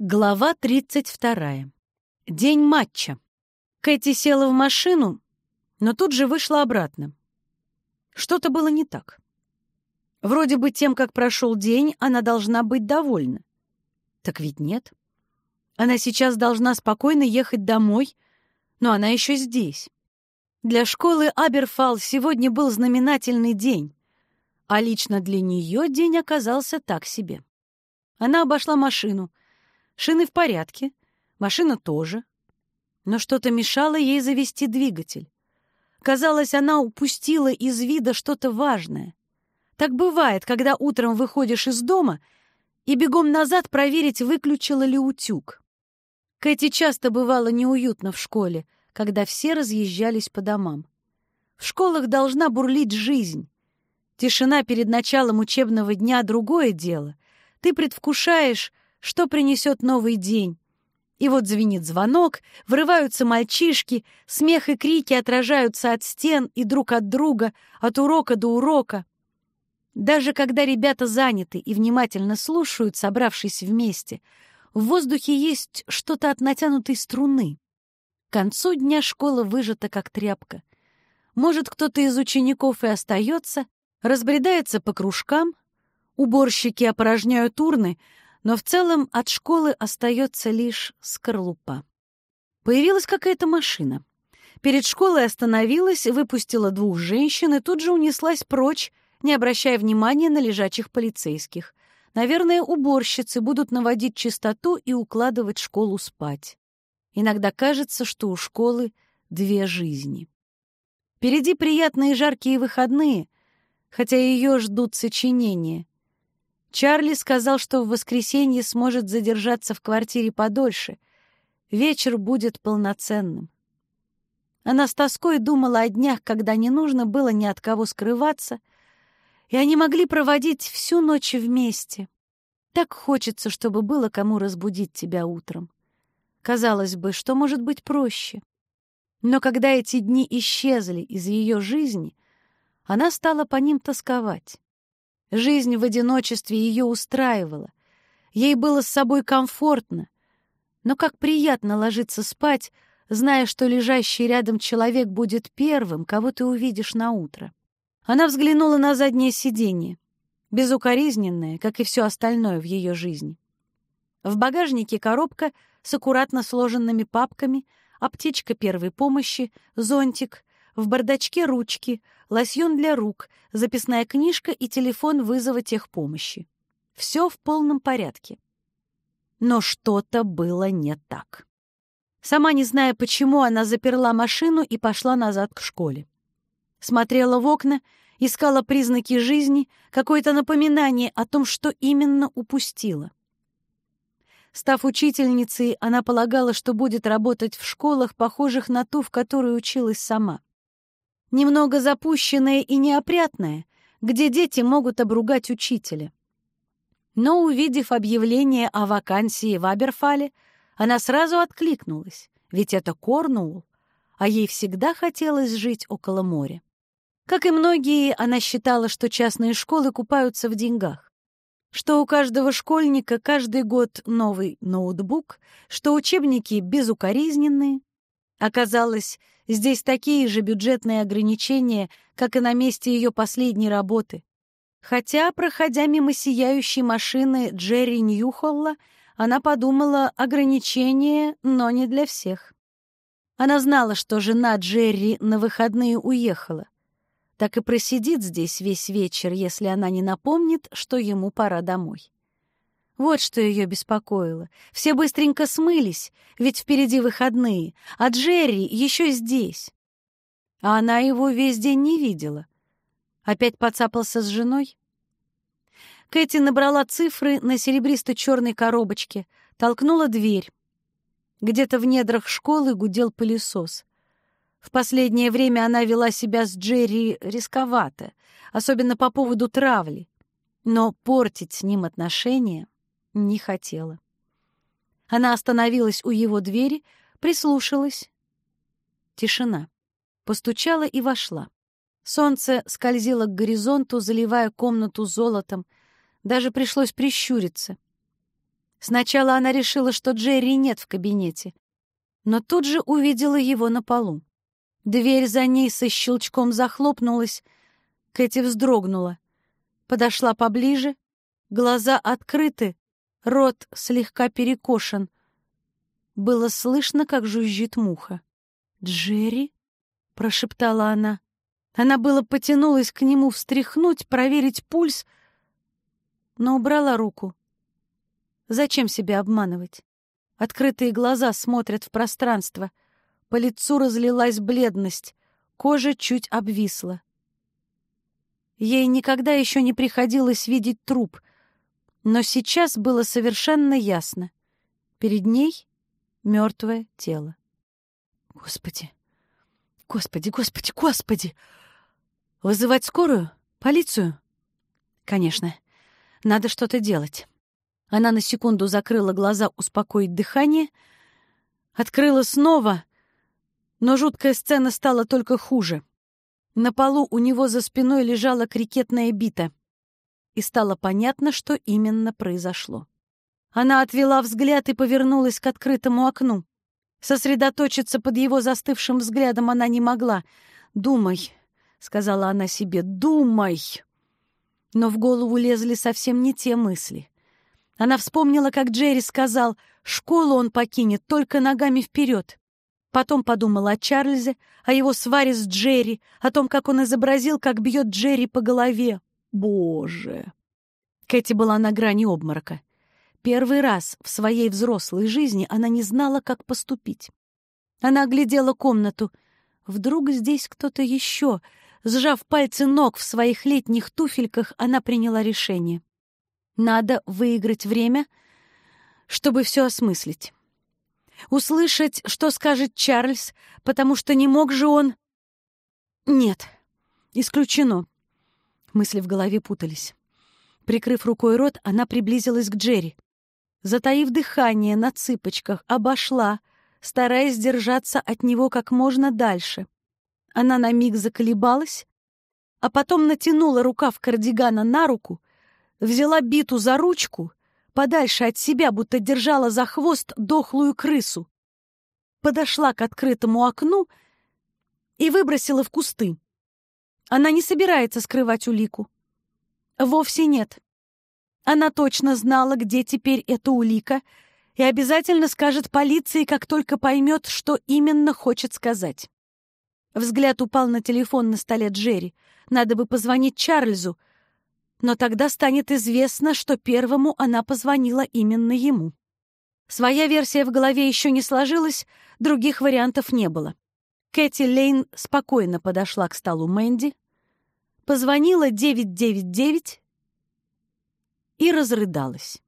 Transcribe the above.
Глава 32. День матча. Кэти села в машину, но тут же вышла обратно. Что-то было не так. Вроде бы тем, как прошел день, она должна быть довольна. Так ведь нет. Она сейчас должна спокойно ехать домой, но она еще здесь. Для школы Аберфал сегодня был знаменательный день, а лично для нее день оказался так себе. Она обошла машину — Шины в порядке, машина тоже. Но что-то мешало ей завести двигатель. Казалось, она упустила из вида что-то важное. Так бывает, когда утром выходишь из дома и бегом назад проверить, выключила ли утюг. Кэти часто бывало неуютно в школе, когда все разъезжались по домам. В школах должна бурлить жизнь. Тишина перед началом учебного дня — другое дело. Ты предвкушаешь, что принесет новый день. И вот звенит звонок, врываются мальчишки, смех и крики отражаются от стен и друг от друга, от урока до урока. Даже когда ребята заняты и внимательно слушают, собравшись вместе, в воздухе есть что-то от натянутой струны. К концу дня школа выжата, как тряпка. Может, кто-то из учеников и остается, разбредается по кружкам, уборщики опорожняют урны, но в целом от школы остается лишь скорлупа. Появилась какая-то машина. Перед школой остановилась, выпустила двух женщин и тут же унеслась прочь, не обращая внимания на лежачих полицейских. Наверное, уборщицы будут наводить чистоту и укладывать школу спать. Иногда кажется, что у школы две жизни. Впереди приятные жаркие выходные, хотя ее ждут сочинения — Чарли сказал, что в воскресенье сможет задержаться в квартире подольше. Вечер будет полноценным. Она с тоской думала о днях, когда не нужно было ни от кого скрываться, и они могли проводить всю ночь вместе. Так хочется, чтобы было кому разбудить тебя утром. Казалось бы, что может быть проще? Но когда эти дни исчезли из ее жизни, она стала по ним тосковать. Жизнь в одиночестве ее устраивала. Ей было с собой комфортно. Но как приятно ложиться спать, зная, что лежащий рядом человек будет первым, кого ты увидишь на утро. Она взглянула на заднее сиденье, безукоризненное, как и все остальное в ее жизни. В багажнике коробка с аккуратно сложенными папками, аптечка первой помощи, зонтик, в бардачке ручки, лосьон для рук, записная книжка и телефон вызова техпомощи. Все в полном порядке. Но что-то было не так. Сама не зная почему, она заперла машину и пошла назад к школе. Смотрела в окна, искала признаки жизни, какое-то напоминание о том, что именно упустила. Став учительницей, она полагала, что будет работать в школах, похожих на ту, в которой училась сама немного запущенное и неопрятное, где дети могут обругать учителя. Но, увидев объявление о вакансии в Аберфале, она сразу откликнулась, ведь это Корнуолл, а ей всегда хотелось жить около моря. Как и многие, она считала, что частные школы купаются в деньгах, что у каждого школьника каждый год новый ноутбук, что учебники безукоризненные. Оказалось, Здесь такие же бюджетные ограничения, как и на месте ее последней работы. Хотя, проходя мимо сияющей машины Джерри Ньюхолла, она подумала ограничения, но не для всех. Она знала, что жена Джерри на выходные уехала. Так и просидит здесь весь вечер, если она не напомнит, что ему пора домой. Вот что ее беспокоило. Все быстренько смылись, ведь впереди выходные, а Джерри еще здесь. А она его весь день не видела. Опять поцапался с женой? Кэти набрала цифры на серебристо-черной коробочке, толкнула дверь. Где-то в недрах школы гудел пылесос. В последнее время она вела себя с Джерри рисковато, особенно по поводу травли. Но портить с ним отношения не хотела. Она остановилась у его двери, прислушалась. Тишина. Постучала и вошла. Солнце скользило к горизонту, заливая комнату золотом. Даже пришлось прищуриться. Сначала она решила, что Джерри нет в кабинете, но тут же увидела его на полу. Дверь за ней со щелчком захлопнулась. Кэти вздрогнула. Подошла поближе. Глаза открыты, рот слегка перекошен. Было слышно, как жужжит муха. «Джерри?» — прошептала она. Она было потянулась к нему встряхнуть, проверить пульс, но убрала руку. Зачем себя обманывать? Открытые глаза смотрят в пространство. По лицу разлилась бледность, кожа чуть обвисла. Ей никогда еще не приходилось видеть труп, но сейчас было совершенно ясно. Перед ней мертвое тело. Господи, господи, господи, господи! Вызывать скорую? Полицию? Конечно, надо что-то делать. Она на секунду закрыла глаза успокоить дыхание, открыла снова, но жуткая сцена стала только хуже. На полу у него за спиной лежала крикетная бита, и стало понятно, что именно произошло. Она отвела взгляд и повернулась к открытому окну. Сосредоточиться под его застывшим взглядом она не могла. «Думай», — сказала она себе, — «думай». Но в голову лезли совсем не те мысли. Она вспомнила, как Джерри сказал, школу он покинет только ногами вперед. Потом подумала о Чарльзе, о его сваре с Джерри, о том, как он изобразил, как бьет Джерри по голове. Боже! Кэти была на грани обморока. Первый раз в своей взрослой жизни она не знала, как поступить. Она оглядела комнату. Вдруг здесь кто-то еще. Сжав пальцы ног в своих летних туфельках, она приняла решение. Надо выиграть время, чтобы все осмыслить. Услышать, что скажет Чарльз, потому что не мог же он... Нет, исключено. Мысли в голове путались. Прикрыв рукой рот, она приблизилась к Джерри. Затаив дыхание на цыпочках, обошла, стараясь держаться от него как можно дальше. Она на миг заколебалась, а потом натянула рукав кардигана на руку взяла биту за ручку, подальше от себя, будто держала за хвост дохлую крысу, подошла к открытому окну и выбросила в кусты. Она не собирается скрывать улику. Вовсе нет. Она точно знала, где теперь эта улика, и обязательно скажет полиции, как только поймет, что именно хочет сказать. Взгляд упал на телефон на столе Джерри. Надо бы позвонить Чарльзу, но тогда станет известно, что первому она позвонила именно ему. Своя версия в голове еще не сложилась, других вариантов не было. Кэти Лейн спокойно подошла к столу Мэнди, позвонила 999 и разрыдалась.